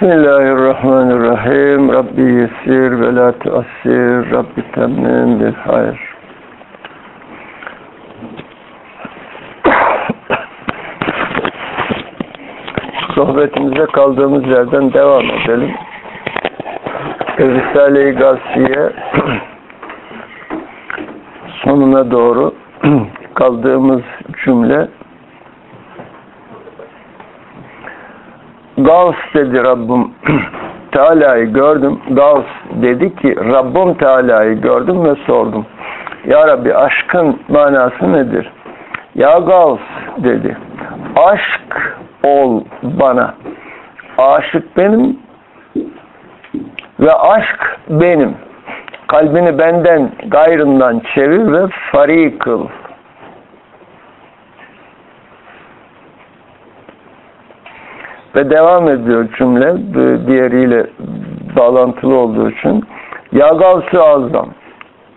Bismillahirrahmanirrahim. Rabbi yesir ve la tuassir. Rabbi temmin bil hayr. Sohbetimize kaldığımız yerden devam edelim. Risale-i Gazziye sonuna doğru kaldığımız cümle Gavs dedi Rabbim Teala'yı gördüm. Gavs dedi ki Rabbim Teala'yı gördüm ve sordum. Ya Rabbi aşkın manası nedir? Ya Gavs dedi. Aşk ol bana. Aşık benim ve aşk benim. Kalbini benden gayrından çevir ve fari. Ve devam ediyor cümle diğeriyle bağlantılı olduğu için. Ya gavs azam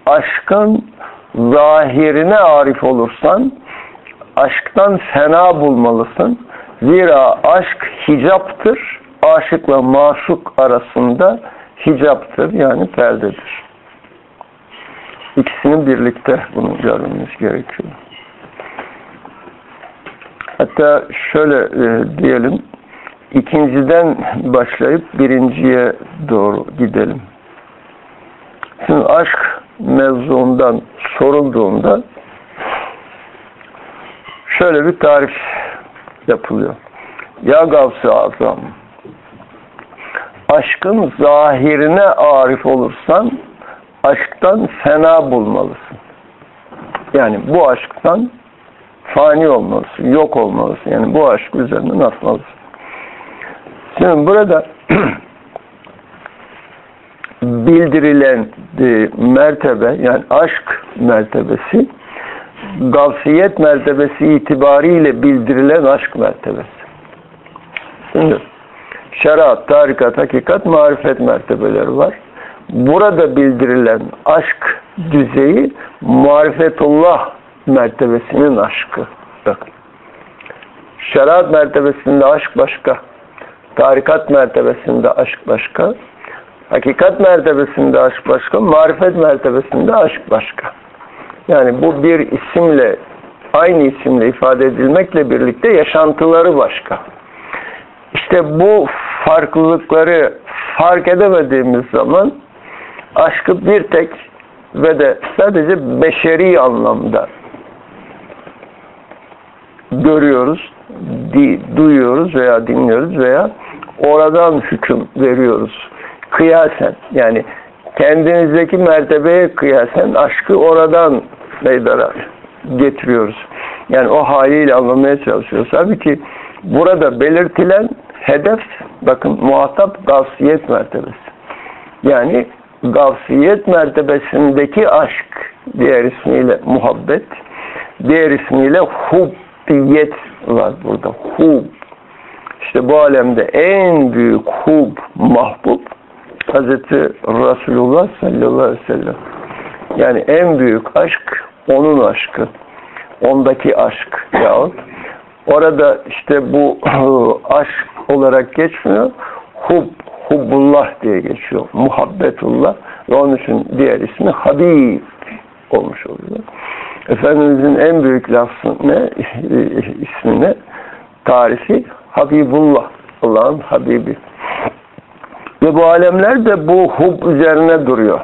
aşkın zahirine arif olursan aşktan fena bulmalısın. Zira aşk hicaptır. Aşıkla maşuk arasında hicaptır yani perdedir. İkisini birlikte bunu görmemiz gerekiyor. Hatta şöyle e, diyelim ikinciden başlayıp birinciye doğru gidelim. Şimdi aşk mevzuundan sorulduğunda şöyle bir tarif yapılıyor. Ya Gavs-ı Azam aşkın zahirine arif olursan aşktan fena bulmalısın. Yani bu aşktan fani olmalısın, yok olmalısın. Yani bu aşk üzerinden atmalısın. Şimdi burada bildirilen e, mertebe yani aşk mertebesi gavsiyet mertebesi itibariyle bildirilen aşk mertebesi. Şimdi şeriat, tarikat, hakikat, marifet mertebeleri var. Burada bildirilen aşk düzeyi marifetullah mertebesinin aşkı. Bakın. Şeriat mertebesinde aşk başka. Tarikat mertebesinde aşk başka. Hakikat mertebesinde aşk başka. Marifet mertebesinde aşk başka. Yani bu bir isimle aynı isimle ifade edilmekle birlikte yaşantıları başka. İşte bu farklılıkları fark edemediğimiz zaman aşkı bir tek ve de sadece beşeri anlamda görüyoruz, duyuyoruz veya dinliyoruz veya oradan hüküm veriyoruz. Kıyasen yani kendinizdeki mertebeye kıyasen aşkı oradan meydana getiriyoruz. Yani o haliyle anlamaya çalışıyoruz. Tabii ki burada belirtilen hedef bakın muhatap gavsiyet mertebesi. Yani gavsiyet mertebesindeki aşk diğer ismiyle muhabbet diğer ismiyle hubbiyet var burada. Hub. İşte bu alemde en büyük hub mahbub Hazreti Resulullah sallallahu aleyhi ve sellem. Yani en büyük aşk onun aşkı. Ondaki aşk yahut orada işte bu aşk olarak geçmiyor. Hub, hubbullah diye geçiyor. Muhabbetullah ve onun için diğer ismi Habib olmuş oluyor. Efendimizin en büyük lafı ne? ismi ne? Tarifi Habibullah. Allah'ın Habibi. Ve bu alemler de bu hub üzerine duruyor.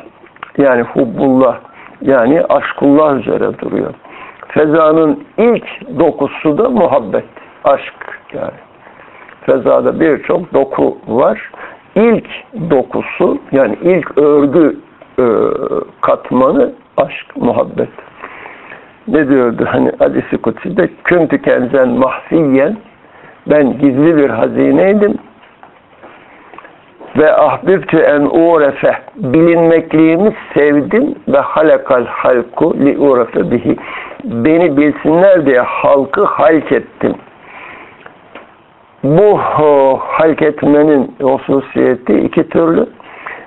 Yani hubbullah yani aşkullah üzere duruyor. Fezanın ilk dokusu da muhabbet, aşk yani. Fezada birçok doku var. İlk dokusu yani ilk örgü e, katmanı aşk, muhabbet. Ne diyordu hani hadisi kutsi'de küntü kenzen mahfiyen ben gizli bir hazineydim ve ahbibtü en urefe bilinmekliğimi sevdim ve halakal halku li urefe bihi beni bilsinler diye halkı halk ettim. Bu halk etmenin hususiyeti iki türlü.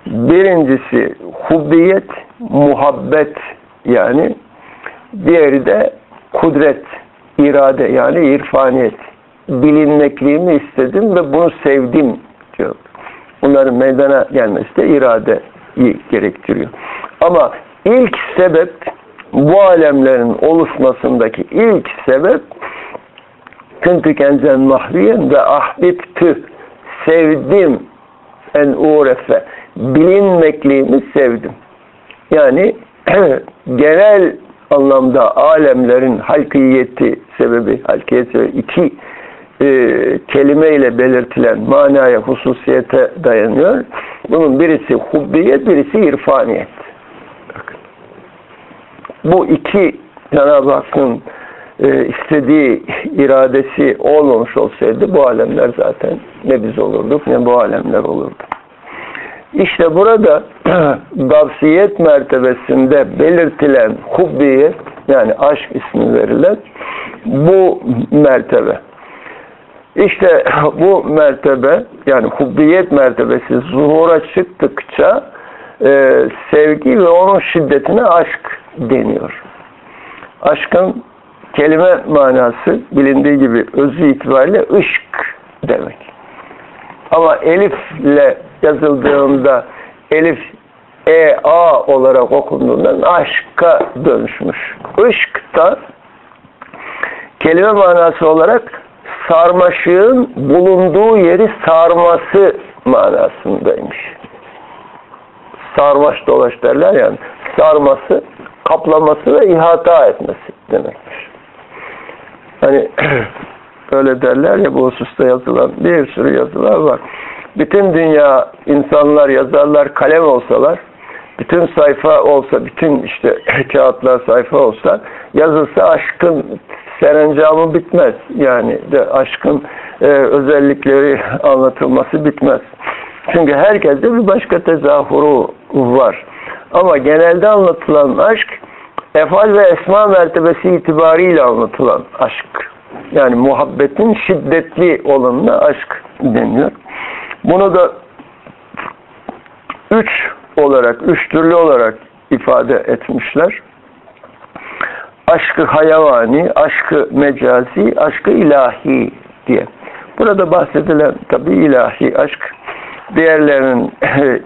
Birincisi hubbiyet, muhabbet yani diğeri de kudret, irade yani irfaniyet. Bilinmekliğimi istedim ve bunu sevdim diyor. Bunların meydana gelmesi de iradeyi gerektiriyor. Ama ilk sebep bu alemlerin oluşmasındaki ilk sebep küntü kenzen mahviyen ve ahbibtü sevdim en urefe bilinmekliğimi sevdim. Yani genel anlamda alemlerin halkiyeti sebebi, halkiyet sebebi iki e, kelimeyle belirtilen manaya, hususiyete dayanıyor. Bunun birisi hubbiyet, birisi irfaniyet. Bu iki Cenab-ı Hakk'ın e, istediği iradesi olmamış olsaydı bu alemler zaten ne biz olurduk ne bu alemler olurdu. İşte burada gavsiyet mertebesinde belirtilen hubbiyet yani aşk ismi verilen bu mertebe. İşte bu mertebe yani hubbiyet mertebesi zuhura çıktıkça e, sevgi ve onun şiddetine aşk deniyor. Aşkın kelime manası bilindiği gibi özü itibariyle ışk demek. Ama elifle yazıldığında elif e a olarak okunduğundan aşka dönüşmüş. Işk da kelime manası olarak sarmaşığın bulunduğu yeri sarması manasındaymış. Sarmaş dolaş derler yani. Sarması, kaplaması ve ihata etmesi demekmiş. Hani öyle derler ya bu hususta yazılan bir sürü yazılar var. Bütün dünya insanlar, yazarlar kalem olsalar, bütün sayfa olsa, bütün işte kağıtlar sayfa olsa, yazılsa aşkın serencamı bitmez. Yani de aşkın e, özellikleri anlatılması bitmez. Çünkü herkeste bir başka tezahuru var. Ama genelde anlatılan aşk efal ve esma mertebesi itibariyle anlatılan aşk. Yani muhabbetin şiddetli olanına aşk deniyor. Bunu da üç olarak, üç türlü olarak ifade etmişler. Aşkı hayavani, aşkı mecazi, aşkı ilahi diye. Burada bahsedilen tabi ilahi aşk. Diğerlerinin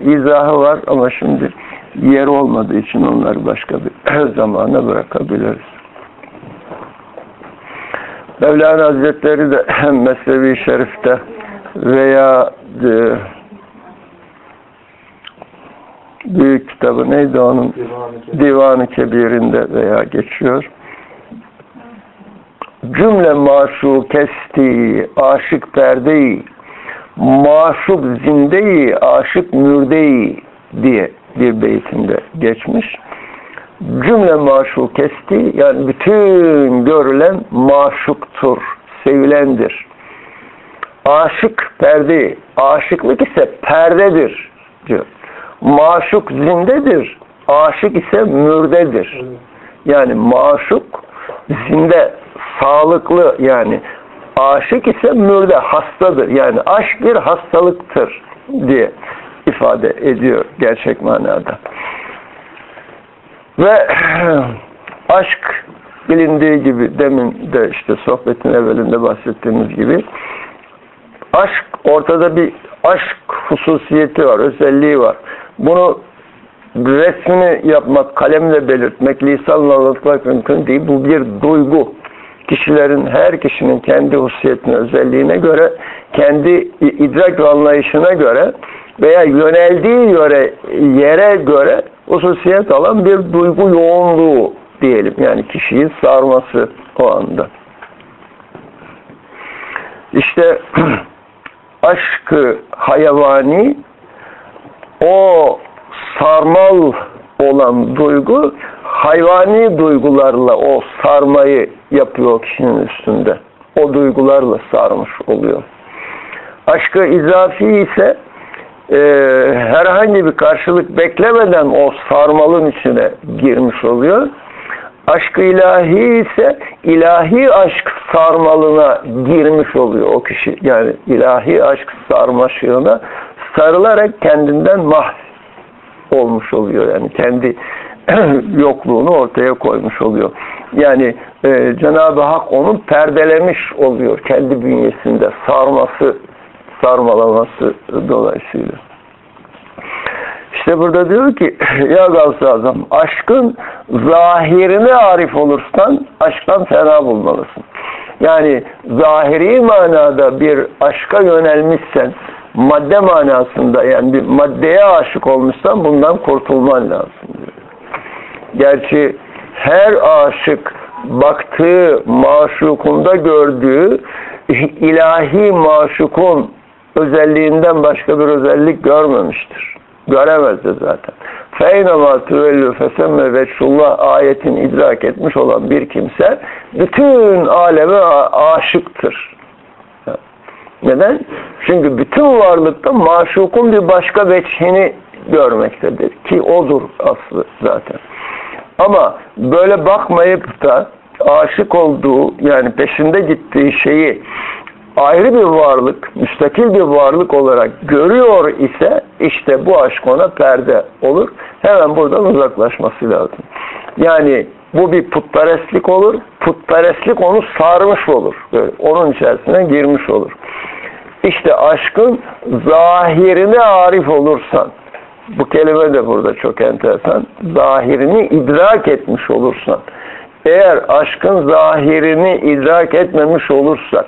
izahı var ama şimdi yer olmadığı için onları başka bir zamana bırakabiliriz. Mevlana Hazretleri de Mesnevi Şerif'te veya e, büyük kitabı neydi onun? Divan-ı Kebir'inde veya geçiyor. Cümle maşu kesti, aşık perdeyi, maşuk zindeyi, aşık mürdeyi diye bir beytinde geçmiş. Cümle maşuk kesti, yani bütün görülen maşuktur, sevilendir aşık perde, aşıklık ise perdedir diyor. Maşuk zindedir, aşık ise mürdedir. Yani maşuk zinde, sağlıklı yani aşık ise mürde, hastadır. Yani aşk bir hastalıktır diye ifade ediyor gerçek manada. Ve aşk bilindiği gibi demin de işte sohbetin evvelinde bahsettiğimiz gibi Aşk, ortada bir aşk hususiyeti var, özelliği var. Bunu resmini yapmak, kalemle belirtmek, lisanla anlatmak mümkün değil. Bu bir duygu. Kişilerin, her kişinin kendi hususiyetine, özelliğine göre, kendi idrak anlayışına göre veya yöneldiği yere, yere göre hususiyet alan bir duygu yoğunluğu diyelim. Yani kişiyi sarması o anda. İşte aşkı hayvani o sarmal olan duygu hayvani duygularla o sarmayı yapıyor kişinin üstünde. O duygularla sarmış oluyor. Aşkı izafi ise e, herhangi bir karşılık beklemeden o sarmalın içine girmiş oluyor. Aşk ilahi ise ilahi aşk sarmalına girmiş oluyor o kişi. Yani ilahi aşk sarmaşığına sarılarak kendinden mah olmuş oluyor. Yani kendi yokluğunu ortaya koymuş oluyor. Yani e, Cenab-ı Hak onu perdelemiş oluyor kendi bünyesinde sarması sarmalaması dolayısıyla. İşte burada diyor ki ya Gavs-ı Azam aşkın zahirine arif olursan aşktan fena bulmalısın. Yani zahiri manada bir aşka yönelmişsen madde manasında yani bir maddeye aşık olmuşsan bundan kurtulman lazım diyor. Gerçi her aşık baktığı maşukunda gördüğü ilahi maşukun özelliğinden başka bir özellik görmemiştir. Göremezdi zaten. فَاَيْنَمَا تُوَلُّ فَسَمَّ veçhullah ayetini idrak etmiş olan bir kimse bütün aleme aşıktır. Neden? Çünkü bütün varlıkta maşukun bir başka veçhini görmektedir. Ki odur aslı zaten. Ama böyle bakmayıp da aşık olduğu yani peşinde gittiği şeyi ayrı bir varlık, müstakil bir varlık olarak görüyor ise işte bu aşk ona perde olur. Hemen buradan uzaklaşması lazım. Yani bu bir putperestlik olur. Putperestlik onu sarmış olur. Böyle onun içerisine girmiş olur. İşte aşkın zahirine arif olursan, bu kelime de burada çok enteresan, zahirini idrak etmiş olursan, eğer aşkın zahirini idrak etmemiş olursak,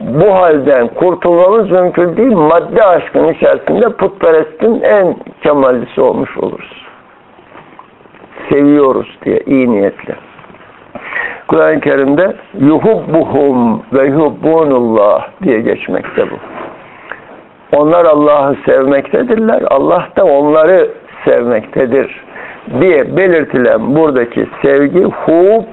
bu halden kurtulmamız mümkün değil. Madde aşkın içerisinde putperestin en kemallisi olmuş oluruz. Seviyoruz diye iyi niyetle. Kur'an-ı Kerim'de yuhubbuhum ve yuhubbunullah diye geçmekte bu. Onlar Allah'ı sevmektedirler. Allah da onları sevmektedir diye belirtilen buradaki sevgi hub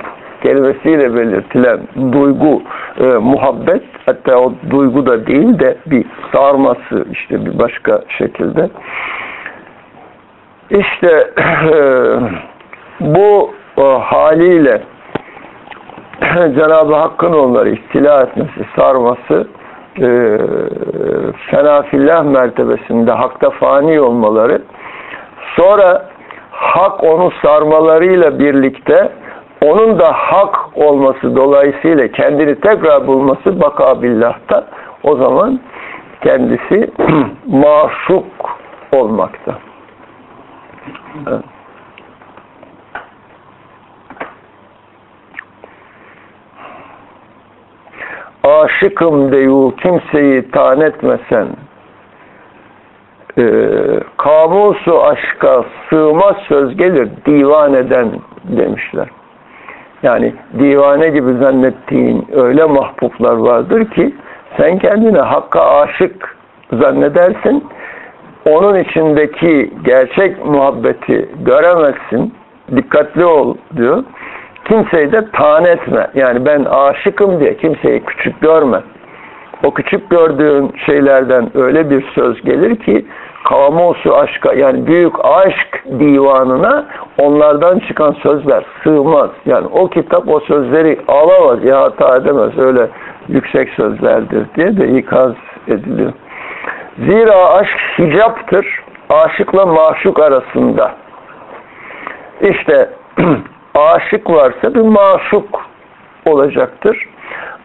kelimesiyle belirtilen duygu, e, muhabbet hatta o duygu da değil de bir sarması işte bir başka şekilde. İşte e, bu e, haliyle Cenab-ı Hakk'ın onları istila etmesi, sarması e, fenafillah mertebesinde hakta fani olmaları sonra hak onu sarmalarıyla birlikte onun da hak olması dolayısıyla kendini tekrar bulması bakabillah'ta o zaman kendisi maşuk olmakta. Evet. Aşıkım deyu kimseyi tan etmesen e, kamusu aşka sığmaz söz gelir divaneden demişler. Yani divane gibi zannettiğin öyle mahbublar vardır ki sen kendine hakka aşık zannedersin. Onun içindeki gerçek muhabbeti göremezsin. Dikkatli ol diyor. Kimseyi de tan etme. Yani ben aşıkım diye kimseyi küçük görme. O küçük gördüğün şeylerden öyle bir söz gelir ki kamusu aşka yani büyük aşk divanına onlardan çıkan sözler sığmaz. Yani o kitap o sözleri alamaz, ihata edemez. Öyle yüksek sözlerdir diye de ikaz ediliyor. Zira aşk hicaptır. Aşıkla maşuk arasında. İşte aşık varsa bir maşuk olacaktır.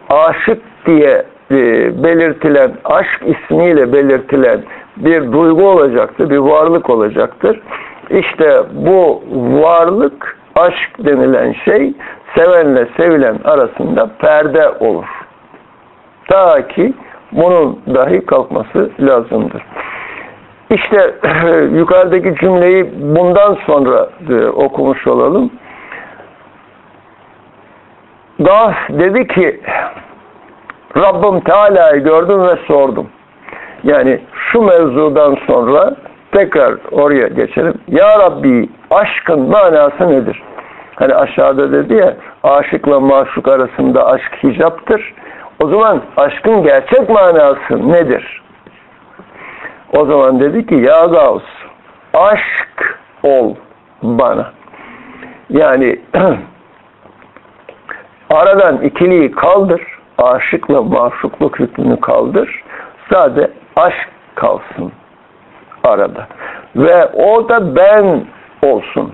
Aşık diye e, belirtilen, aşk ismiyle belirtilen bir duygu olacaktır, bir varlık olacaktır. İşte bu varlık, aşk denilen şey sevenle sevilen arasında perde olur. Ta ki bunun dahi kalkması lazımdır. İşte yukarıdaki cümleyi bundan sonra e, okumuş olalım. Gaf dedi ki Rabbim Teala'yı gördüm ve sordum. Yani şu mevzudan sonra tekrar oraya geçelim. Ya Rabbi aşkın manası nedir? Hani aşağıda dedi ya aşıkla maşuk arasında aşk hicaptır. O zaman aşkın gerçek manası nedir? O zaman dedi ki ya Gavs aşk ol bana. Yani aradan ikiliyi kaldır. Aşıkla maşukluk hükmünü kaldır. Sade aşk kalsın arada. Ve o da ben olsun.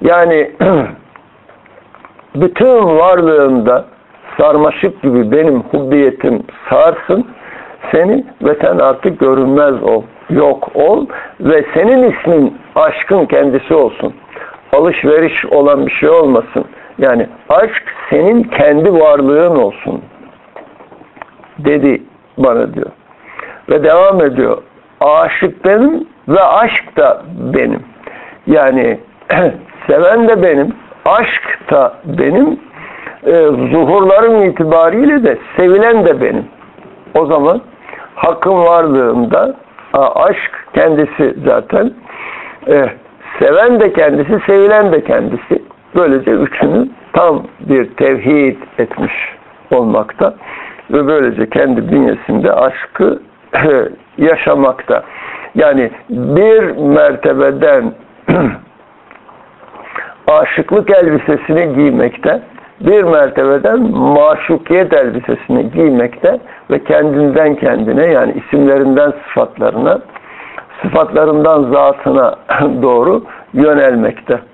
Yani bütün varlığında sarmaşık gibi benim hubbiyetim sarsın seni ve sen artık görünmez ol, yok ol ve senin ismin aşkın kendisi olsun. Alışveriş olan bir şey olmasın. Yani aşk senin kendi varlığın olsun dedi bana diyor. Ve devam ediyor. Aşık benim ve aşk da benim. Yani seven de benim, aşk da benim, e, zuhurlarım itibariyle de sevilen de benim. O zaman hakkın varlığında aşk kendisi zaten e, seven de kendisi, sevilen de kendisi. Böylece üçünü tam bir tevhid etmiş olmakta ve böylece kendi bünyesinde aşkı yaşamakta. Yani bir mertebeden aşıklık elbisesini giymekte, bir mertebeden maşukiyet elbisesini giymekte ve kendinden kendine yani isimlerinden sıfatlarına, sıfatlarından zatına doğru yönelmekte.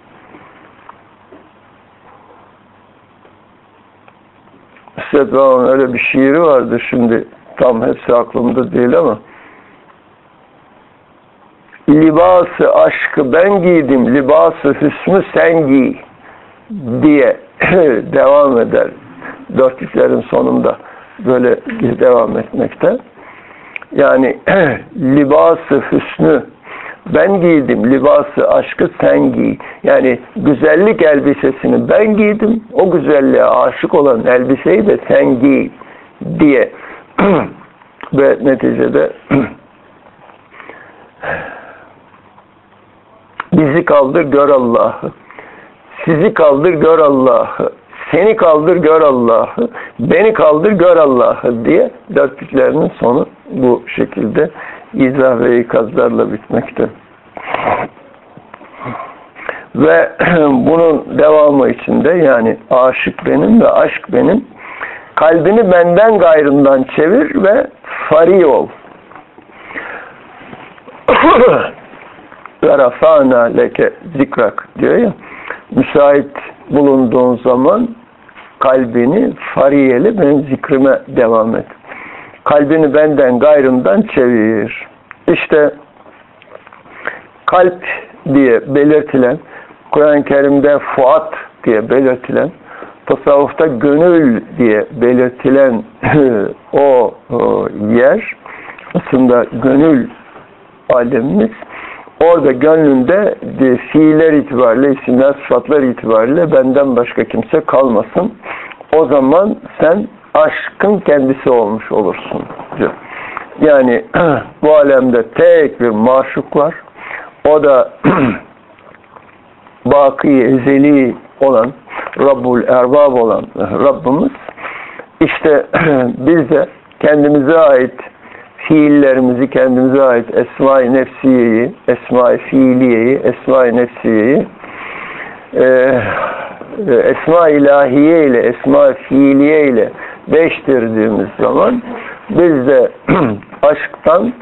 Sedva'nın öyle bir şiiri vardı şimdi tam hepsi aklımda değil ama libası aşkı ben giydim, libası hüsnü sen giy diye devam eder. Dörtlüklerin sonunda böyle devam etmekte. Yani libası hüsnü ben giydim libası aşkı sen giy. Yani güzellik elbisesini ben giydim. O güzelliğe aşık olan elbiseyi de sen giy diye ve neticede bizi kaldır gör Allah'ı. Sizi kaldır gör Allah'ı. Seni kaldır gör Allah'ı. Beni kaldır gör Allah'ı diye dörtlüklerinin sonu bu şekilde izah ve ikazlarla bitmekte. Ve bunun devamı içinde yani aşık benim ve aşk benim kalbini benden gayrından çevir ve fari ol. ve rafa'na leke zikrak diyor ya müsait bulunduğun zaman kalbini fariyeli ben zikrime devam et. Kalbini benden gayrından çevir. İşte kalp diye belirtilen, Kur'an-ı Kerim'de fuat diye belirtilen, tasavvufta gönül diye belirtilen o, o yer aslında gönül alemimiz orada gönlünde de, fiiller itibariyle, isimler, sıfatlar itibariyle benden başka kimse kalmasın. O zaman sen aşkın kendisi olmuş olursun diyor. Yani bu alemde tek bir maşuk var. O da baki, ezeli olan, Rabbul Erbab olan Rabbimiz. İşte biz de kendimize ait fiillerimizi kendimize ait esma-i nefsiyeyi, esma-i fiiliyeyi, esma-i nefsiyeyi e, e esma ilahiye ile esma fiiliye ile değiştirdiğimiz zaman biz de aşktan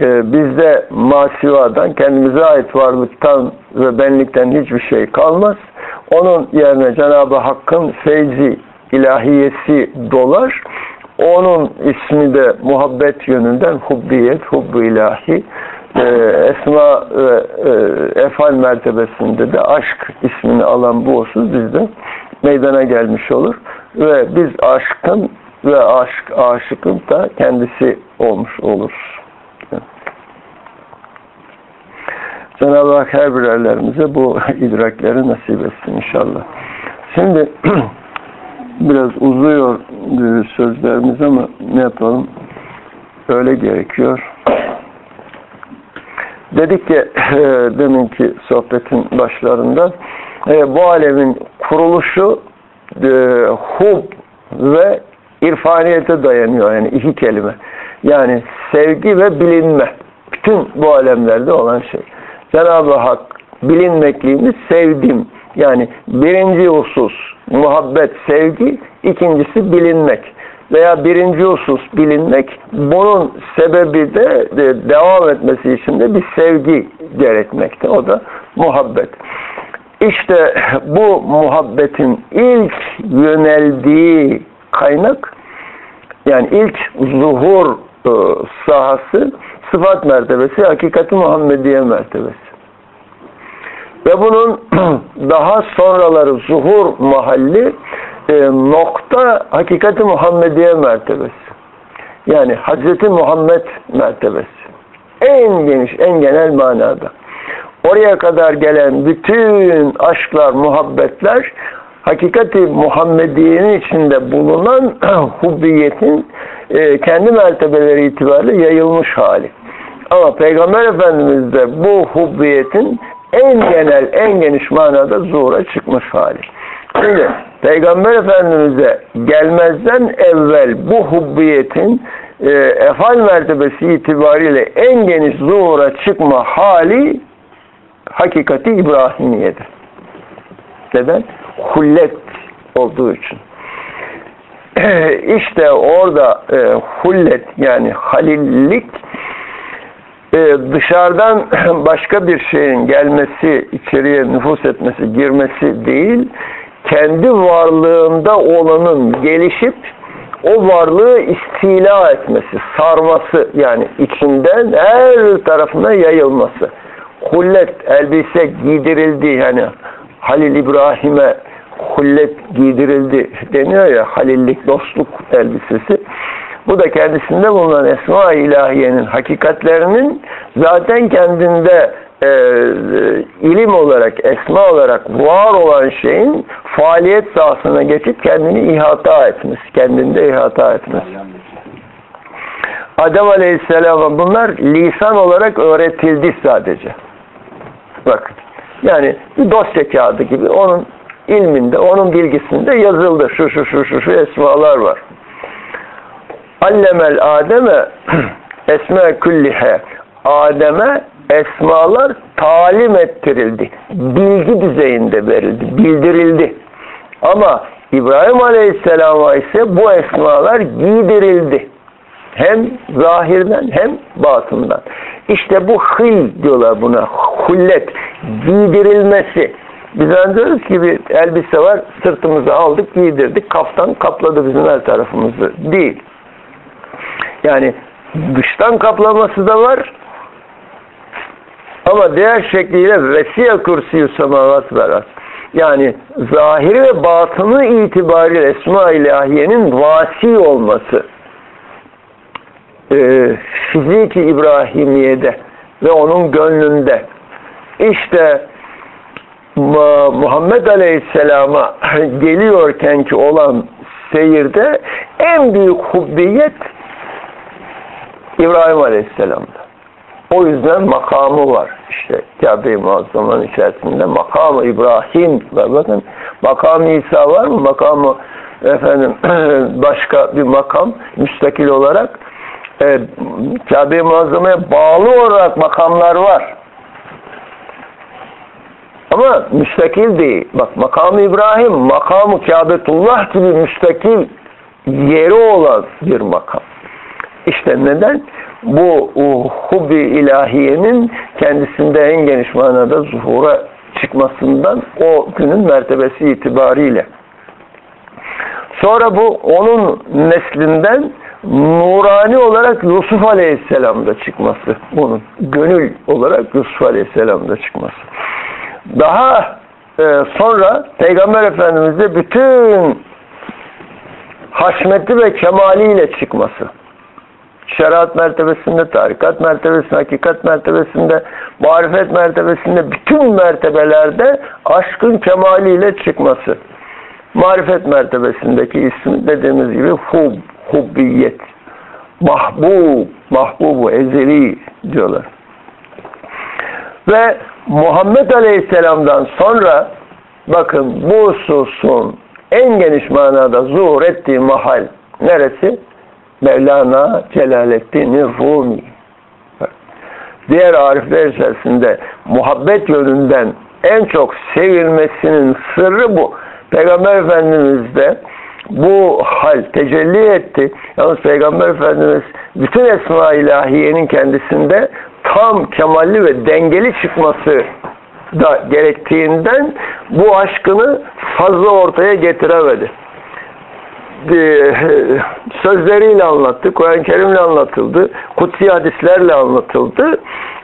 e, bizde masivadan, kendimize ait varlıktan ve benlikten hiçbir şey kalmaz. Onun yerine Cenab-ı Hakk'ın feyzi, ilahiyesi dolar. Onun ismi de muhabbet yönünden hubbiyet, hubbu ilahi, e, esma ve e, efal mertebesinde de aşk ismini alan bu husus bizde meydana gelmiş olur. Ve biz aşkın ve aşk aşıkın da kendisi olmuş oluruz. Cenab-ı Hak her birerlerimize bu idrakleri nasip etsin inşallah. Şimdi biraz uzuyor sözlerimiz ama ne yapalım? Öyle gerekiyor. Dedik ki deminki sohbetin başlarında e, bu alemin kuruluşu e, hub ve irfaniyete dayanıyor. Yani iki kelime. Yani sevgi ve bilinme. Bütün bu alemlerde olan şey. Cenab-ı Hak bilinmekliğini sevdim. Yani birinci husus muhabbet, sevgi, ikincisi bilinmek. Veya birinci husus bilinmek, bunun sebebi de, de devam etmesi için de bir sevgi gerekmekte. O da muhabbet. İşte bu muhabbetin ilk yöneldiği kaynak, yani ilk zuhur e, sahası sıfat mertebesi, hakikati Muhammediye mertebesi. Ve bunun daha sonraları zuhur mahalli e, nokta hakikati Muhammediye mertebesi. Yani Hazreti Muhammed mertebesi. En geniş, en genel manada. Oraya kadar gelen bütün aşklar, muhabbetler hakikati Muhammediye'nin içinde bulunan hubbiyetin e, kendi mertebeleri itibariyle yayılmış hali. Ama Peygamber Efendimiz de bu hubbiyetin en genel, en geniş manada zuhura çıkmış hali. Şimdi Peygamber Efendimiz'e gelmezden evvel bu hubbiyetin e, efal mertebesi itibariyle en geniş zuhura çıkma hali hakikati İbrahimiye'dir. Neden? Hullet olduğu için. İşte orada e, hullet yani halillik e, dışarıdan başka bir şeyin gelmesi, içeriye nüfus etmesi, girmesi değil, kendi varlığında olanın gelişip o varlığı istila etmesi, sarması yani içinden her tarafına yayılması. Hullet, elbise giydirildi yani Halil İbrahim'e hullet giydirildi deniyor ya halillik, dostluk elbisesi. Bu da kendisinde bulunan Esma-i İlahiye'nin hakikatlerinin zaten kendinde e, ilim olarak, esma olarak var olan şeyin faaliyet sahasına geçip kendini ihata etmesi, kendinde ihata etmesi. Adem Aleyhisselam'a bunlar lisan olarak öğretildi sadece. Bak, yani bir dosya kağıdı gibi onun ilminde, onun bilgisinde yazıldı. Şu şu şu şu şu esmalar var. Allemel Adem'e esme küllihe Adem'e esmalar talim ettirildi. Bilgi düzeyinde verildi, bildirildi. Ama İbrahim Aleyhisselam'a ise bu esmalar giydirildi. Hem zahirden hem batından. İşte bu hıl diyorlar buna. Hullet. Giydirilmesi. Biz diyoruz ki bir elbise var, sırtımıza aldık, giydirdik, kaftan kapladı bizim her tarafımızı. Değil. Yani dıştan kaplaması da var, ama diğer şekliyle vesiye kürsüyü semavat verar. Yani zahiri ve batını itibariyle Esma ilahiyenin vasi olması e, fiziki İbrahimiye'de ve onun gönlünde işte Muhammed Aleyhisselam'a geliyorken ki olan seyirde en büyük hubbiyet İbrahim Aleyhisselam'da. O yüzden makamı var. İşte Kabe-i Muazzama'nın içerisinde makamı İbrahim var. Bakın makam İsa var mı? Makamı efendim başka bir makam müstakil olarak e, Kabe-i Muazzama'ya bağlı olarak makamlar var. Ama müstakil değil. Bak makamı İbrahim, makamı Kâbetullah gibi müstakil yeri olan bir makam. İşte neden? Bu hubbi ilahiyenin kendisinde en geniş manada zuhura çıkmasından o günün mertebesi itibariyle. Sonra bu onun neslinden nurani olarak Yusuf Aleyhisselam'da çıkması. Bunun gönül olarak Yusuf Aleyhisselam'da çıkması. Daha e, sonra Peygamber Efendimiz'de bütün haşmeti ve kemaliyle çıkması şeriat mertebesinde, tarikat mertebesinde, hakikat mertebesinde, marifet mertebesinde, bütün mertebelerde aşkın kemaliyle çıkması. Marifet mertebesindeki ismi dediğimiz gibi hub, hubbiyet, mahbub, mahbubu, ezeli diyorlar. Ve Muhammed Aleyhisselam'dan sonra bakın bu hususun en geniş manada zuhur ettiği mahal neresi? Mevlana Celaleddin Rumi. Diğer arifler içerisinde muhabbet yönünden en çok sevilmesinin sırrı bu. Peygamber Efendimiz de bu hal tecelli etti. Yalnız Peygamber Efendimiz bütün esma ilahiyenin kendisinde tam kemalli ve dengeli çıkması da gerektiğinden bu aşkını fazla ortaya getiremedi. e, sözleriyle anlattı, Kur'an-ı Kerim'le anlatıldı, kutsi hadislerle anlatıldı.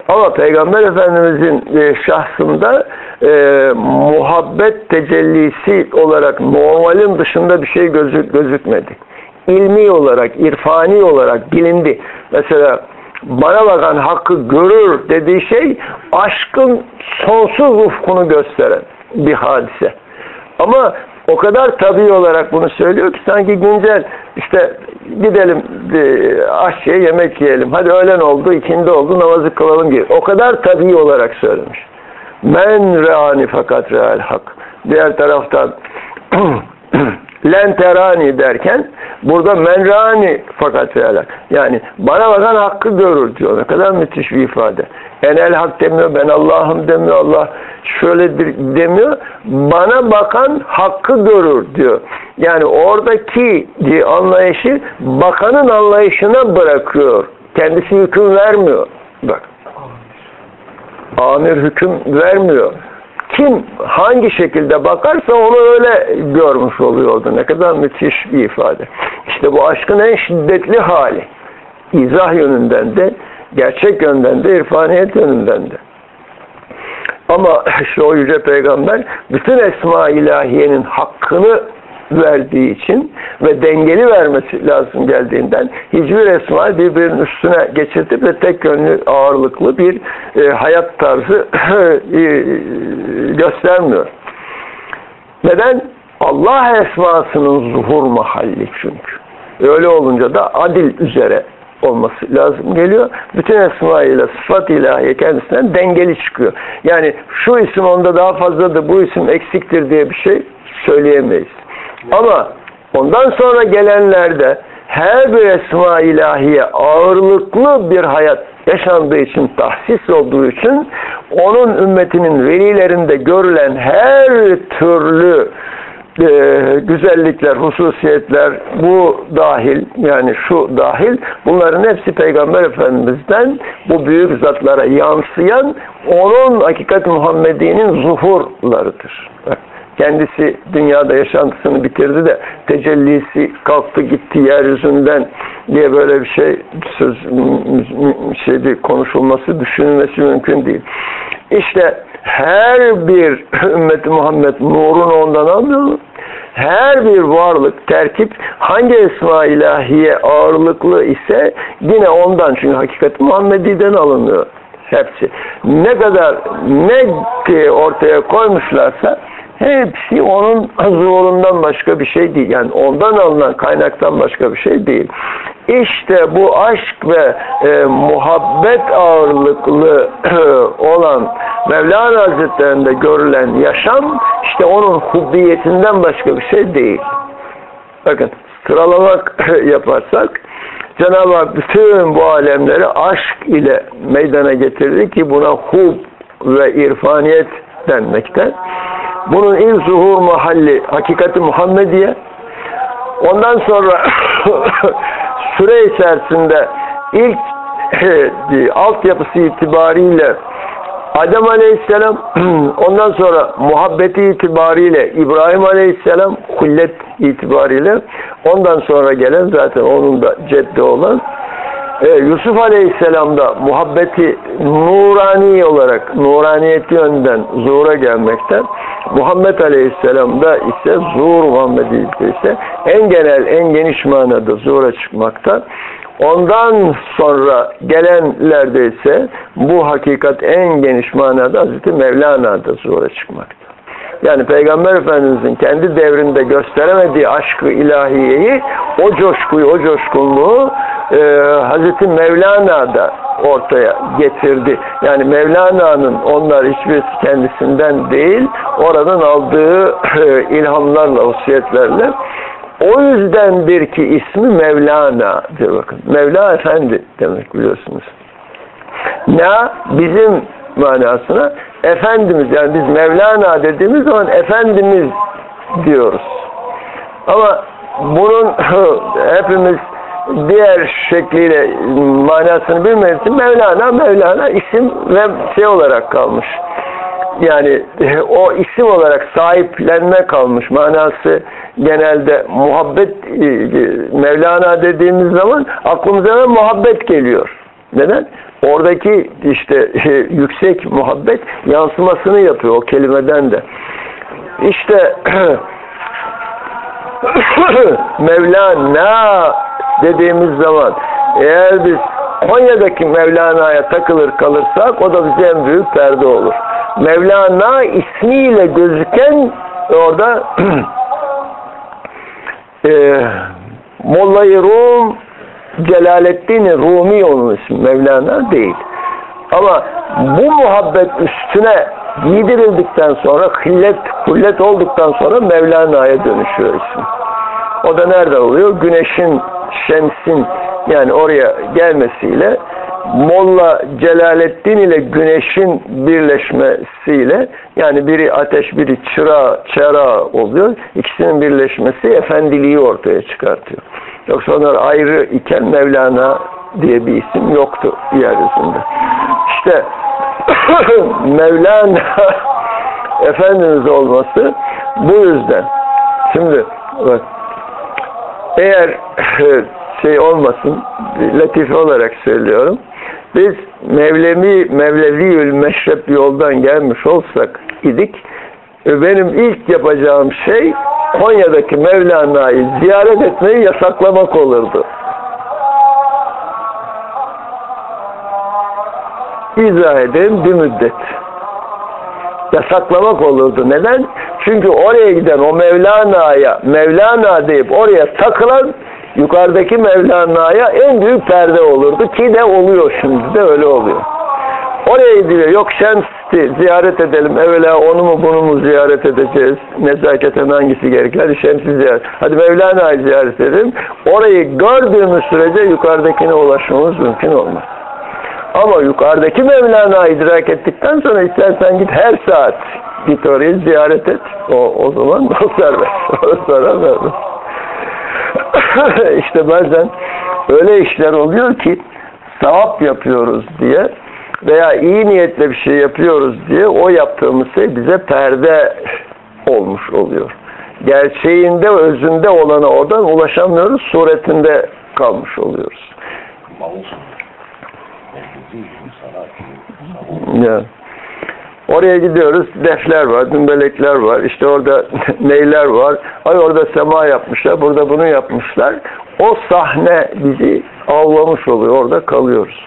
Ama Peygamber Efendimizin e, şahsında e, muhabbet tecellisi olarak normalin dışında bir şey gözük, gözükmedi. İlmi olarak, irfani olarak bilindi. Mesela bana bakan hakkı görür dediği şey aşkın sonsuz ufkunu gösteren bir hadise. Ama o kadar tabii olarak bunu söylüyor ki sanki güncel işte gidelim aşçıya yemek yiyelim. Hadi öğlen oldu, ikindi oldu, namazı kılalım gibi. O kadar tabii olarak söylemiş. Men reani fakat real hak. Diğer taraftan lenterani derken burada menrani fakat real Yani bana bakan hakkı görür diyor. Ne kadar müthiş bir ifade. Enel hak demiyor, ben Allah'ım demiyor, Allah şöyle demiyor. Bana bakan hakkı görür diyor. Yani oradaki anlayışı bakanın anlayışına bırakıyor. Kendisi hüküm vermiyor. Bak. Amir hüküm vermiyor kim hangi şekilde bakarsa onu öyle görmüş oluyordu. Ne kadar müthiş bir ifade. İşte bu aşkın en şiddetli hali. İzah yönünden de, gerçek yönden de, irfaniyet yönünden de. Ama işte o yüce peygamber bütün esma ilahiyenin hakkını verdiği için ve dengeli vermesi lazım geldiğinden hiçbir esma birbirinin üstüne geçirtip ve tek yönlü ağırlıklı bir e, hayat tarzı e, göstermiyor. Neden? Allah esmasının zuhur mahalli çünkü. Öyle olunca da adil üzere olması lazım geliyor. Bütün esma ile sıfat ilahiye kendisinden dengeli çıkıyor. Yani şu isim onda daha fazladır, bu isim eksiktir diye bir şey söyleyemeyiz. Ama ondan sonra gelenlerde her bir esma ilahiye ağırlıklı bir hayat yaşandığı için, tahsis olduğu için onun ümmetinin velilerinde görülen her türlü e, güzellikler, hususiyetler bu dahil yani şu dahil bunların hepsi Peygamber Efendimiz'den bu büyük zatlara yansıyan onun hakikat Muhammedi'nin zuhurlarıdır. Kendisi dünyada yaşantısını bitirdi de tecellisi kalktı gitti yeryüzünden diye böyle bir şey söz şeydi konuşulması, düşünülmesi mümkün değil. İşte her bir ümmeti Muhammed nurunu ondan alıyor. Her bir varlık, terkip hangi esma ilahiye ağırlıklı ise yine ondan çünkü hakikati Muhammedi'den alınıyor hepsi. Ne kadar ne ortaya koymuşlarsa Hepsi onun zuhurundan başka bir şey değil. Yani ondan alınan kaynaktan başka bir şey değil. İşte bu aşk ve e, muhabbet ağırlıklı olan Mevlana Hazretleri'nde görülen yaşam işte onun hubbiyetinden başka bir şey değil. Bakın sıralamak yaparsak Cenab-ı Hak bütün bu alemleri aşk ile meydana getirdi ki buna hub ve irfaniyet denmekte. Bunun ilk zuhur mahalli hakikati Muhammediye. Ondan sonra süre içerisinde ilk altyapısı itibariyle Adem Aleyhisselam ondan sonra muhabbeti itibariyle İbrahim Aleyhisselam kullet itibariyle ondan sonra gelen zaten onun da ceddi olan e, Yusuf Aleyhisselam'da muhabbeti nurani olarak, nuraniyeti yönden zuhura gelmekte. Muhammed Aleyhisselam'da ise zuhur Muhammedi ise en genel, en geniş manada zuhura çıkmakta. Ondan sonra gelenlerde ise bu hakikat en geniş manada Hazreti Mevlana'da zuhura çıkmakta. Yani Peygamber Efendimizin kendi devrinde gösteremediği aşkı ilahiyeyi, o coşkuyu, o coşkunluğu e, Hazreti Mevlana da ortaya getirdi. Yani Mevlana'nın onlar hiçbirisi kendisinden değil, oradan aldığı e, ilhamlarla, vasiyetlerle o yüzdendir ki ismi Mevlana diyor bakın. Mevla Efendi demek biliyorsunuz. Ne bizim manasına Efendimiz yani biz Mevlana dediğimiz zaman Efendimiz diyoruz. Ama bunun hepimiz diğer şekliyle manasını bilmediği için Mevlana Mevlana isim ve şey olarak kalmış. yani e, o isim olarak sahiplenme kalmış manası genelde muhabbet e, e, Mevlana dediğimiz zaman aklımıza hemen muhabbet geliyor. Neden? Oradaki işte yüksek muhabbet yansımasını yapıyor o kelimeden de. İşte Mevlana dediğimiz zaman eğer biz Konya'daki Mevlana'ya takılır kalırsak o da bize en büyük perde olur. Mevlana ismiyle gözüken orada e, Molla-i Rum Celaleddin Rumi onun ismi. Mevlana değil. Ama bu muhabbet üstüne giydirildikten sonra hillet, hullet olduktan sonra Mevlana'ya dönüşüyor isim. O da nerede oluyor? Güneşin, şemsin yani oraya gelmesiyle Molla Celaleddin ile güneşin birleşmesiyle yani biri ateş biri çıra çıra oluyor. İkisinin birleşmesi efendiliği ortaya çıkartıyor. Yoksa onlar ayrı iken Mevlana diye bir isim yoktu yeryüzünde. İşte Mevlana Efendimiz olması bu yüzden. Şimdi bak eğer şey olmasın latife olarak söylüyorum. Biz Mevlevi, Mevleviül Meşrep yoldan gelmiş olsak idik benim ilk yapacağım şey Konya'daki Mevlana'yı ziyaret etmeyi yasaklamak olurdu. İzah edeyim bir müddet. Yasaklamak olurdu. Neden? Çünkü oraya giden o Mevlana'ya Mevlana deyip oraya takılan yukarıdaki Mevlana'ya en büyük perde olurdu ki de oluyor şimdi de öyle oluyor. Oraya gidiyor. Yok Şems'i ziyaret edelim. Evvela onu mu bunu mu ziyaret edeceğiz? Nezaketen hangisi gerekir? Hadi Şems'i ziyaret. Hadi Mevlana'yı ziyaret edelim. Orayı gördüğümüz sürece yukarıdakine ulaşmamız mümkün olmaz. Ama yukarıdaki Mevlana'yı idrak ettikten sonra istersen git her saat git orayı ziyaret et. O, o zaman o serbest. O sonra serbest. işte bazen öyle işler oluyor ki sevap yapıyoruz diye veya iyi niyetle bir şey yapıyoruz diye o yaptığımız şey bize perde olmuş oluyor. Gerçeğinde, özünde olana oradan ulaşamıyoruz, suretinde kalmış oluyoruz. Yani. Oraya gidiyoruz, defler var, dümbelekler var, işte orada neyler var, ay orada sema yapmışlar, burada bunu yapmışlar. O sahne bizi avlamış oluyor, orada kalıyoruz.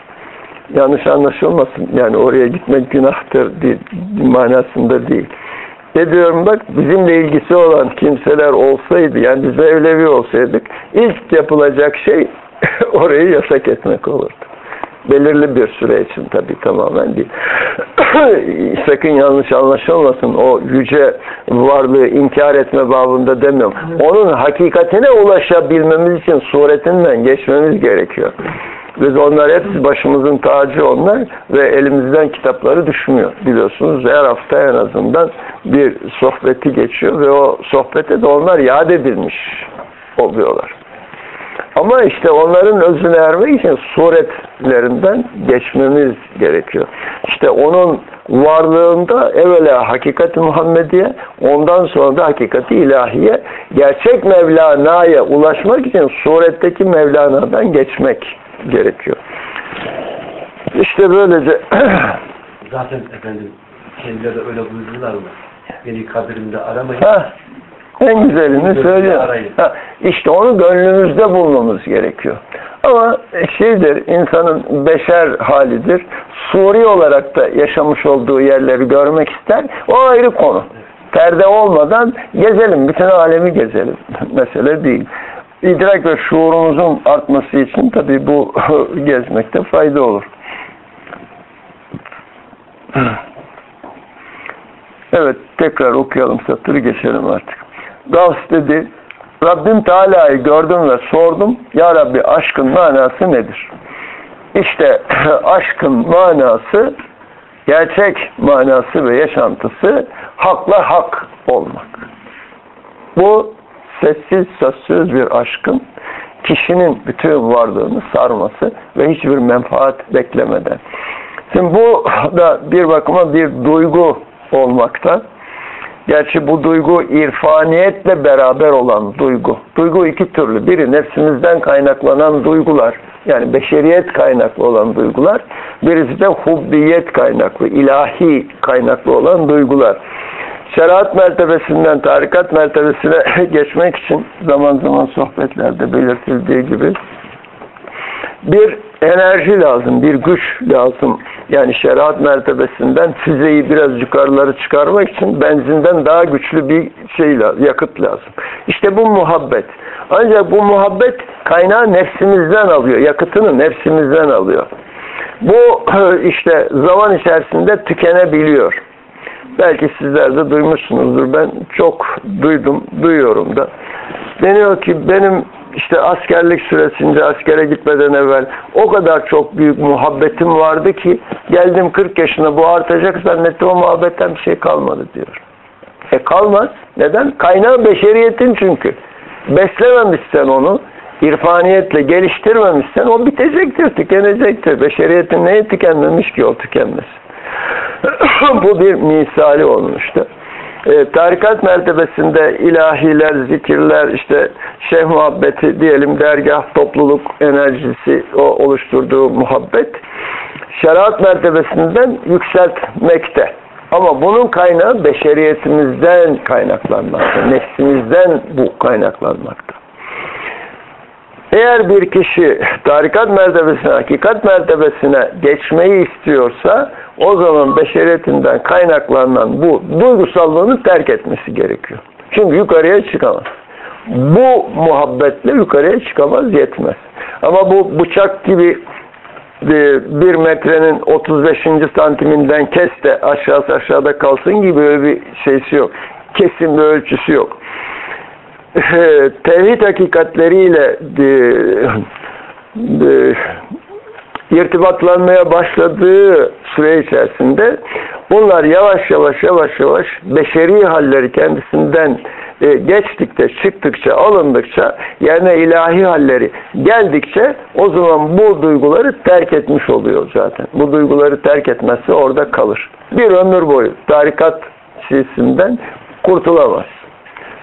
Yanlış anlaşılmasın, yani oraya gitmek günahtır değil, manasında değil. Ne diyorum bak, bizimle ilgisi olan kimseler olsaydı, yani biz evlevi olsaydık, ilk yapılacak şey orayı yasak etmek olurdu. Belirli bir süre için tabii tamamen değil. Sakın yanlış anlaşılmasın. O yüce varlığı inkar etme babında demiyorum. Onun hakikatine ulaşabilmemiz için suretinden geçmemiz gerekiyor. Biz onlar hepsi başımızın tacı onlar ve elimizden kitapları düşmüyor. Biliyorsunuz her hafta en azından bir sohbeti geçiyor ve o sohbete de onlar yad edilmiş oluyorlar. Ama işte onların özüne ermek için suretlerinden geçmemiz gerekiyor. İşte onun varlığında evvela hakikati Muhammediye, ondan sonra da hakikati ilahiye, gerçek Mevlana'ya ulaşmak için suretteki Mevlana'dan geçmek gerekiyor. İşte böylece zaten efendim kendileri de öyle buyurdular mı? Beni kabrimde aramayın. Ha, en güzelini söylüyor. Ha, işte onu gönlümüzde bulmamız gerekiyor. Ama şeydir, insanın beşer halidir. Suri olarak da yaşamış olduğu yerleri görmek ister. O ayrı konu. Perde olmadan gezelim, bütün alemi gezelim. Mesele değil. İdrak ve şuurumuzun artması için tabii bu gezmekte fayda olur. Evet, tekrar okuyalım satırı geçelim artık. Gavs dedi, Rabbim Teala'yı gördüm ve sordum, Ya Rabbi aşkın manası nedir? İşte aşkın manası, gerçek manası ve yaşantısı hakla hak olmak. Bu sessiz sözsüz bir aşkın kişinin bütün varlığını sarması ve hiçbir menfaat beklemeden. Şimdi bu da bir bakıma bir duygu olmakta. Gerçi bu duygu irfaniyetle beraber olan duygu. Duygu iki türlü. Biri nefsimizden kaynaklanan duygular. Yani beşeriyet kaynaklı olan duygular. Birisi de hubbiyet kaynaklı, ilahi kaynaklı olan duygular. Şeriat mertebesinden tarikat mertebesine geçmek için zaman zaman sohbetlerde belirtildiği gibi bir enerji lazım, bir güç lazım. Yani şeriat mertebesinden füzeyi biraz yukarıları çıkarmak için benzinden daha güçlü bir şey lazım, yakıt lazım. İşte bu muhabbet. Ancak bu muhabbet kaynağı nefsimizden alıyor, yakıtını nefsimizden alıyor. Bu işte zaman içerisinde tükenebiliyor. Belki sizler de duymuşsunuzdur. Ben çok duydum, duyuyorum da. Deniyor ki benim işte askerlik süresince askere gitmeden evvel o kadar çok büyük muhabbetim vardı ki geldim 40 yaşına bu artacak zannettim o muhabbetten bir şey kalmadı diyor. E kalmaz. Neden? Kaynağı beşeriyetin çünkü. Beslememişsen onu, irfaniyetle geliştirmemişsen o bitecektir, tükenecektir. Beşeriyetin neye tükenmemiş ki o tükenmez. bu bir misali olmuştu. E, tarikat mertebesinde ilahiler, zikirler, işte şeyh muhabbeti diyelim, dergah, topluluk enerjisi o oluşturduğu muhabbet şeriat mertebesinden yükseltmekte. Ama bunun kaynağı beşeriyetimizden kaynaklanmakta, nefsimizden bu kaynaklanmakta. Eğer bir kişi tarikat mertebesine, hakikat mertebesine geçmeyi istiyorsa o zaman beşeriyetinden kaynaklanan bu duygusallığını terk etmesi gerekiyor. Çünkü yukarıya çıkamaz. Bu muhabbetle yukarıya çıkamaz, yetmez. Ama bu bıçak gibi e, bir metrenin 35. santiminden kes de aşağısı aşağıda kalsın gibi böyle bir şeysi yok. Kesin bir ölçüsü yok. Tevhid hakikatleriyle e, e, irtibatlanmaya başladığı süre içerisinde bunlar yavaş yavaş yavaş yavaş beşeri halleri kendisinden e, geçtikçe, çıktıkça, alındıkça yani ilahi halleri geldikçe o zaman bu duyguları terk etmiş oluyor zaten. Bu duyguları terk etmezse orada kalır. Bir ömür boyu tarikat şeysinden kurtulamaz.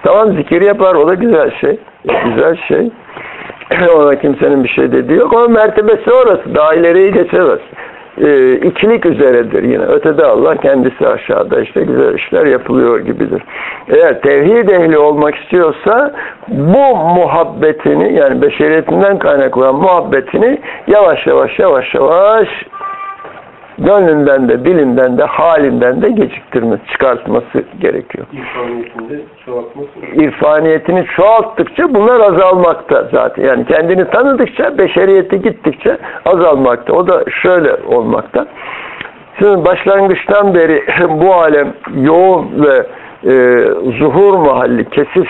Tamam zikir yapar o da güzel şey. Güzel şey. Ona kimsenin bir şey dediği yok ama mertebesi orası. Daha ileriye geçemez. E, ikilik üzeredir yine. Ötede Allah kendisi aşağıda işte güzel işler yapılıyor gibidir. Eğer tevhid ehli olmak istiyorsa bu muhabbetini yani beşeriyetinden kaynaklanan muhabbetini yavaş yavaş yavaş yavaş gönlünden de, dilinden de, halinden de geciktirmesi, çıkartması gerekiyor. İrfaniyetinde çoğaltması. İrfaniyetini çoğalttıkça bunlar azalmakta zaten. Yani kendini tanıdıkça, beşeriyeti gittikçe azalmakta. O da şöyle olmakta. Şimdi başlangıçtan beri bu alem yoğun ve e, zuhur mahalli, kesif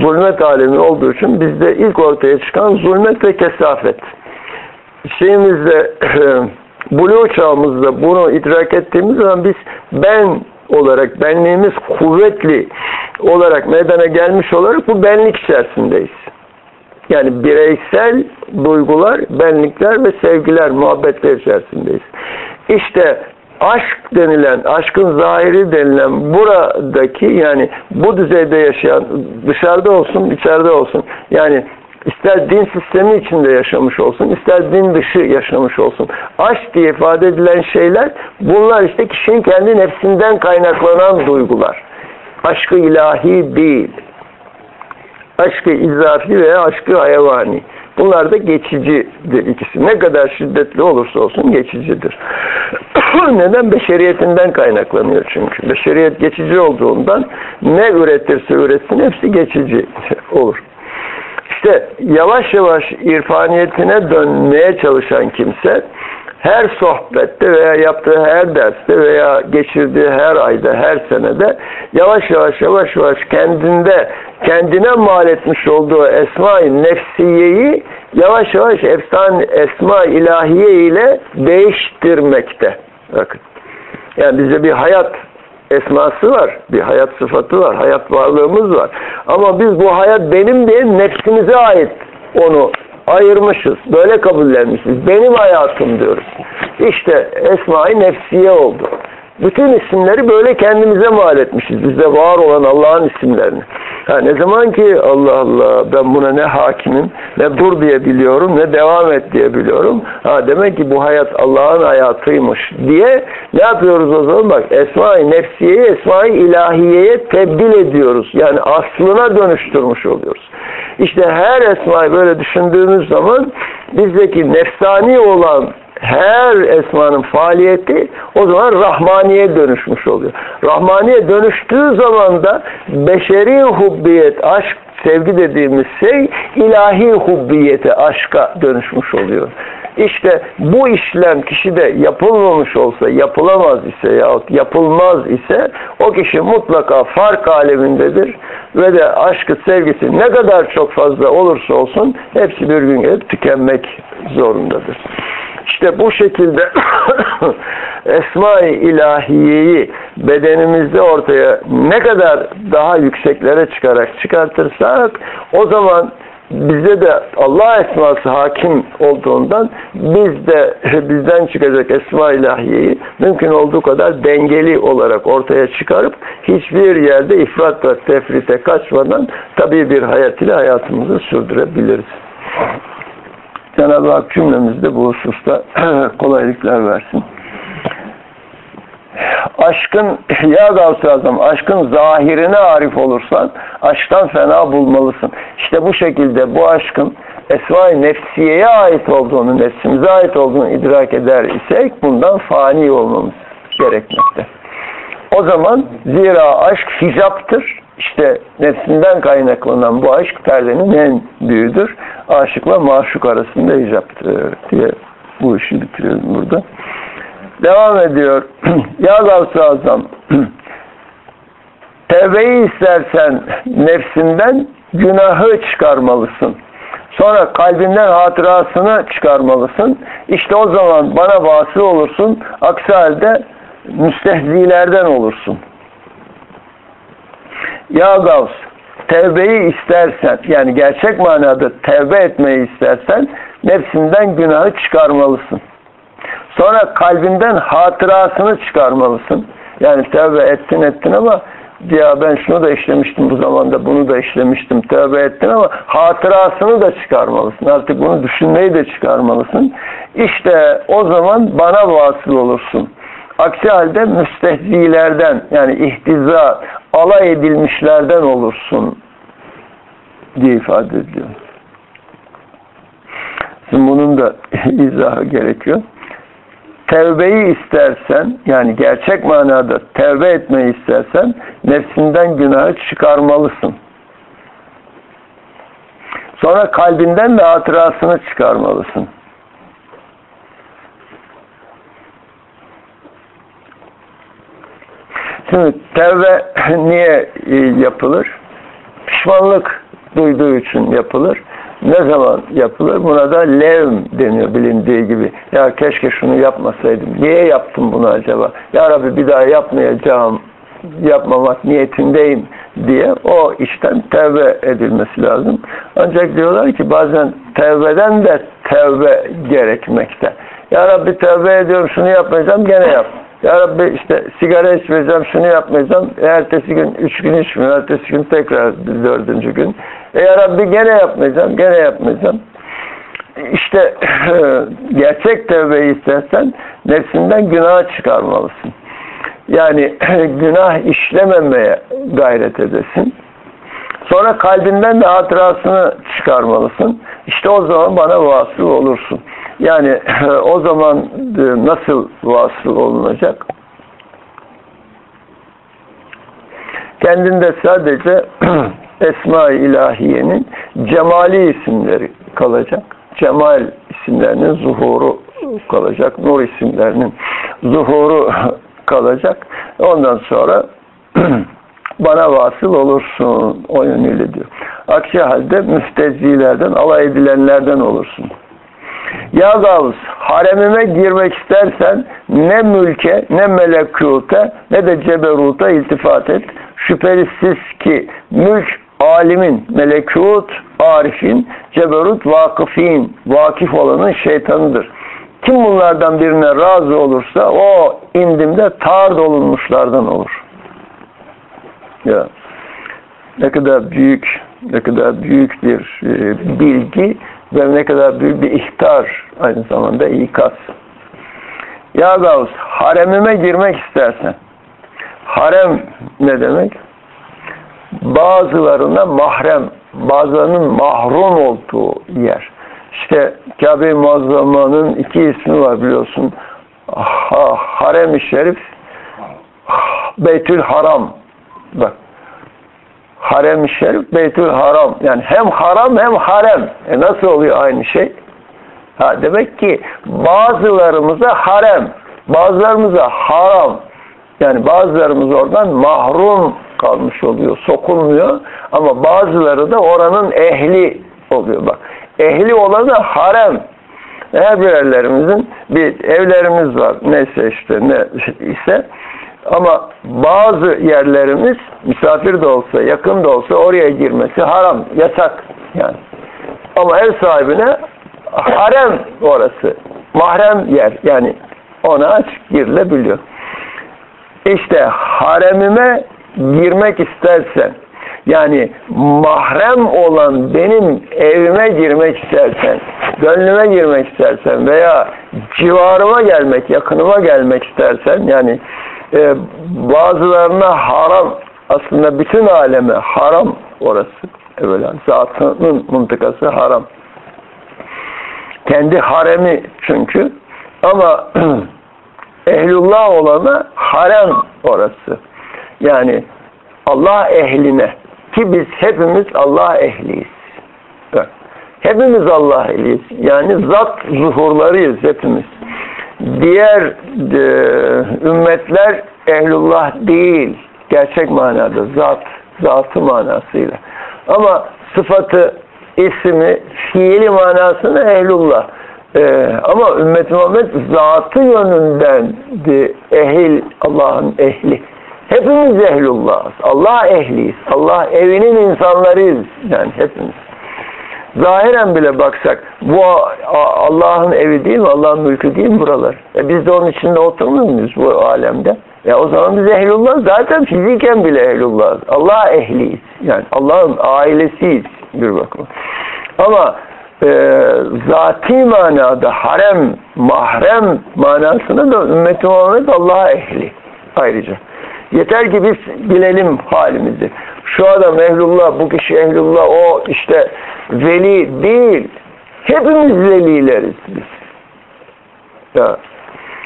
zulmet alemi olduğu için bizde ilk ortaya çıkan zulmet ve kesafet. Şeyimizde Blue çağımızda bunu idrak ettiğimiz zaman biz ben olarak, benliğimiz kuvvetli olarak meydana gelmiş olarak bu benlik içerisindeyiz. Yani bireysel duygular, benlikler ve sevgiler, muhabbetler içerisindeyiz. İşte aşk denilen, aşkın zahiri denilen buradaki yani bu düzeyde yaşayan dışarıda olsun, içeride olsun yani ister din sistemi içinde yaşamış olsun, ister din dışı yaşamış olsun. Aşk diye ifade edilen şeyler bunlar işte kişinin kendi nefsinden kaynaklanan duygular. Aşkı ilahi değil. Aşkı izafi veya aşkı hayvani. Bunlar da geçicidir ikisi. Ne kadar şiddetli olursa olsun geçicidir. Neden? Beşeriyetinden kaynaklanıyor çünkü. Beşeriyet geçici olduğundan ne üretirse üretsin hepsi geçici olur. İşte yavaş yavaş irfaniyetine dönmeye çalışan kimse her sohbette veya yaptığı her derste veya geçirdiği her ayda, her senede yavaş yavaş yavaş yavaş kendinde kendine mal etmiş olduğu esma-i nefsiyeyi yavaş yavaş efsane esma ilahiye ile değiştirmekte. Bakın. Yani bize bir hayat esması var. Bir hayat sıfatı var. Hayat varlığımız var. Ama biz bu hayat benim diye nefsimize ait onu ayırmışız. Böyle kabullenmişiz. Benim hayatım diyoruz. İşte esma-i nefsiye oldu. Bütün isimleri böyle kendimize mal etmişiz. Bizde var olan Allah'ın isimlerini. Ha, ne zaman ki Allah Allah ben buna ne hakimim, ne dur diye biliyorum, ne devam et diye biliyorum. Ha, demek ki bu hayat Allah'ın hayatıymış diye ne yapıyoruz o zaman? Bak Esma-i Nefsiye'yi Esma-i İlahiye'ye tebdil ediyoruz. Yani aslına dönüştürmüş oluyoruz. İşte her Esma'yı böyle düşündüğümüz zaman bizdeki nefsani olan her esmanın faaliyeti o zaman Rahmaniye dönüşmüş oluyor. Rahmaniye dönüştüğü zaman da beşeri hubbiyet, aşk, sevgi dediğimiz şey ilahi hubbiyete, aşka dönüşmüş oluyor. İşte bu işlem kişide yapılmamış olsa, yapılamaz ise yahut yapılmaz ise o kişi mutlaka fark alemindedir ve de aşkı, sevgisi ne kadar çok fazla olursa olsun hepsi bir gün gelip tükenmek zorundadır. İşte bu şekilde Esma-i İlahiye'yi bedenimizde ortaya ne kadar daha yükseklere çıkarak çıkartırsak o zaman bize de Allah esması hakim olduğundan biz de bizden çıkacak esma ilahiyeyi mümkün olduğu kadar dengeli olarak ortaya çıkarıp hiçbir yerde ifrat ve tefrite kaçmadan tabii bir hayat ile hayatımızı sürdürebiliriz. Cenab-ı Hak cümlemizde bu hususta kolaylıklar versin. Aşkın, ya Gavs-ı Azam, aşkın zahirine arif olursan aşktan fena bulmalısın. İşte bu şekilde bu aşkın esma-i nefsiyeye ait olduğunu, nefsimize ait olduğunu idrak eder isek bundan fani olmamız gerekmekte. O zaman zira aşk hicaptır. İşte nefsinden kaynaklanan bu aşk perdenin en büyüğüdür. Aşıkla maşuk arasında hicaptır diye bu işi bitiriyorum burada. Devam ediyor. ya Gavs-ı Azam tevbeyi istersen nefsinden günahı çıkarmalısın. Sonra kalbinden hatırasını çıkarmalısın. İşte o zaman bana vasıl olursun. Aksi halde müstehzilerden olursun. Ya Gavs, tevbeyi istersen, yani gerçek manada tevbe etmeyi istersen, nefsinden günahı çıkarmalısın. Sonra kalbinden hatırasını çıkarmalısın. Yani tevbe ettin ettin ama ya ben şunu da işlemiştim bu zamanda, bunu da işlemiştim, tövbe ettin ama hatırasını da çıkarmalısın. Artık bunu düşünmeyi de çıkarmalısın. İşte o zaman bana vasıl olursun. Aksi halde müstehzilerden yani ihtiza, alay edilmişlerden olursun diye ifade ediyor. Şimdi bunun da izahı gerekiyor. Tevbeyi istersen yani gerçek manada tevbe etmeyi istersen nefsinden günahı çıkarmalısın. Sonra kalbinden de hatırasını çıkarmalısın. Şimdi tevbe niye e, yapılır? Pişmanlık duyduğu için yapılır. Ne zaman yapılır? Buna da levm deniyor bilindiği gibi. Ya keşke şunu yapmasaydım. Niye yaptım bunu acaba? Ya Rabbi bir daha yapmayacağım. Yapmamak niyetindeyim diye o işten tevbe edilmesi lazım. Ancak diyorlar ki bazen tevbeden de tevbe gerekmekte. Ya Rabbi tevbe ediyorum şunu yapmayacağım gene yap. Ya Rabbi işte sigara içmeyeceğim, şunu yapmayacağım. E, ertesi gün üç gün içmiyor, ertesi gün tekrar dördüncü gün. E ya Rabbi gene yapmayacağım, gene yapmayacağım. İşte gerçek tevbeyi istersen nefsinden günah çıkarmalısın. Yani günah işlememeye gayret edesin. Sonra kalbinden de hatırasını çıkarmalısın. İşte o zaman bana vasıl olursun. Yani o zaman e, nasıl vasıl olunacak? Kendinde sadece Esma-i İlahiye'nin cemali isimleri kalacak. Cemal isimlerinin zuhuru kalacak. Nur isimlerinin zuhuru kalacak. Ondan sonra bana vasıl olursun o yönüyle diyor. Aksi halde müstezzilerden, alay edilenlerden olursun. Ya Gavs, haremime girmek istersen ne mülke, ne melekute, ne de ceberuta iltifat et. Şüphesiz ki mülk alimin, melekut arifin, ceberut vakıfin, vakif olanın şeytanıdır. Kim bunlardan birine razı olursa o indimde tard olunmuşlardan olur. Ya ne kadar büyük ne kadar büyük bir e, bilgi ve ne kadar büyük bir ihtar aynı zamanda ikaz. Ya Gavs haremime girmek istersen harem ne demek? Bazılarına mahrem bazılarının mahrum olduğu yer. İşte Kabe-i Muazzama'nın iki ismi var biliyorsun. Ha, Harem-i Şerif Beytül Haram. Bak. Harem-i Şerif Beytül Haram. Yani hem haram hem harem. E nasıl oluyor aynı şey? Ha, demek ki bazılarımıza harem, bazılarımıza haram. Yani bazılarımız oradan mahrum kalmış oluyor, sokulmuyor. Ama bazıları da oranın ehli oluyor bak. Ehli olanı harem. Her birerlerimizin bir evlerimiz var. Neyse işte ne ise ama bazı yerlerimiz misafir de olsa, yakın da olsa oraya girmesi haram, yasak yani. Ama ev sahibine harem orası. Mahrem yer. Yani ona açık girilebiliyor. İşte haremime girmek istersen yani mahrem olan benim evime girmek istersen, gönlüme girmek istersen veya civarıma gelmek, yakınıma gelmek istersen yani e, bazılarına haram aslında bütün aleme haram orası. Evvela zatının mıntıkası haram. Kendi haremi çünkü ama ehlullah olana harem orası. Yani Allah ehline ki biz hepimiz Allah ehliyiz. Hepimiz Allah ehliyiz. Yani zat zuhurlarıyız hepimiz. Diğer e, ümmetler ehlullah değil. Gerçek manada zat, zatı manasıyla. Ama sıfatı, ismi, fiili manasını ehlullah. Ee, ama ümmet Muhammed zatı yönünden ehil, Allah'ın ehli. Hepimiz ehlullahız. Allah ehliyiz. Allah evinin insanlarıyız. Yani hepimiz. Zahiren bile baksak bu Allah'ın evi değil mi? Allah'ın mülkü değil mi buralar? E biz de onun içinde oturmuyor muyuz bu alemde? E o zaman biz ehlullah zaten fiziken bile ehlullahız. Allah ehliyiz. Yani Allah'ın ailesiyiz bir bakıma. Ama e, zati manada harem, mahrem manasında da ümmet-i Muhammed Allah'a ehli ayrıca. Yeter ki biz bilelim halimizi. Şu adam ehlullah, bu kişi ehlullah, o işte veli değil. Hepimiz velileriz biz. Ya.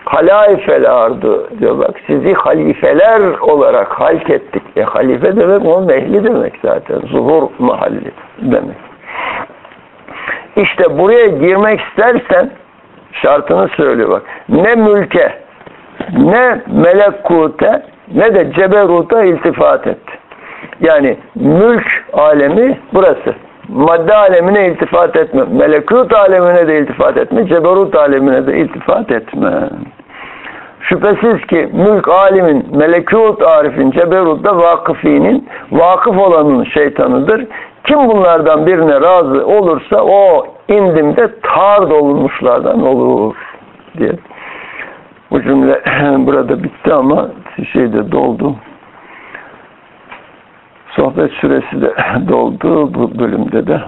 Halaifel ardı diyor bak sizi halifeler olarak halk ettik. E halife demek onun ehli demek zaten. Zuhur mahalli demek. İşte buraya girmek istersen şartını söylüyor bak. Ne mülke, ne melekute, ne de ceberuta iltifat et. Yani mülk alemi burası. Madde alemine iltifat etme. Melekut alemine de iltifat etme. Ceberut alemine de iltifat etme. Şüphesiz ki mülk alimin, melekut arifin, ceberutta vakıfinin, vakıf olanın şeytanıdır. Kim bunlardan birine razı olursa o indimde tar olunmuşlardan olur diye. Bu cümle burada bitti ama şeyde doldu. Sohbet süresi de doldu bu bölümde de.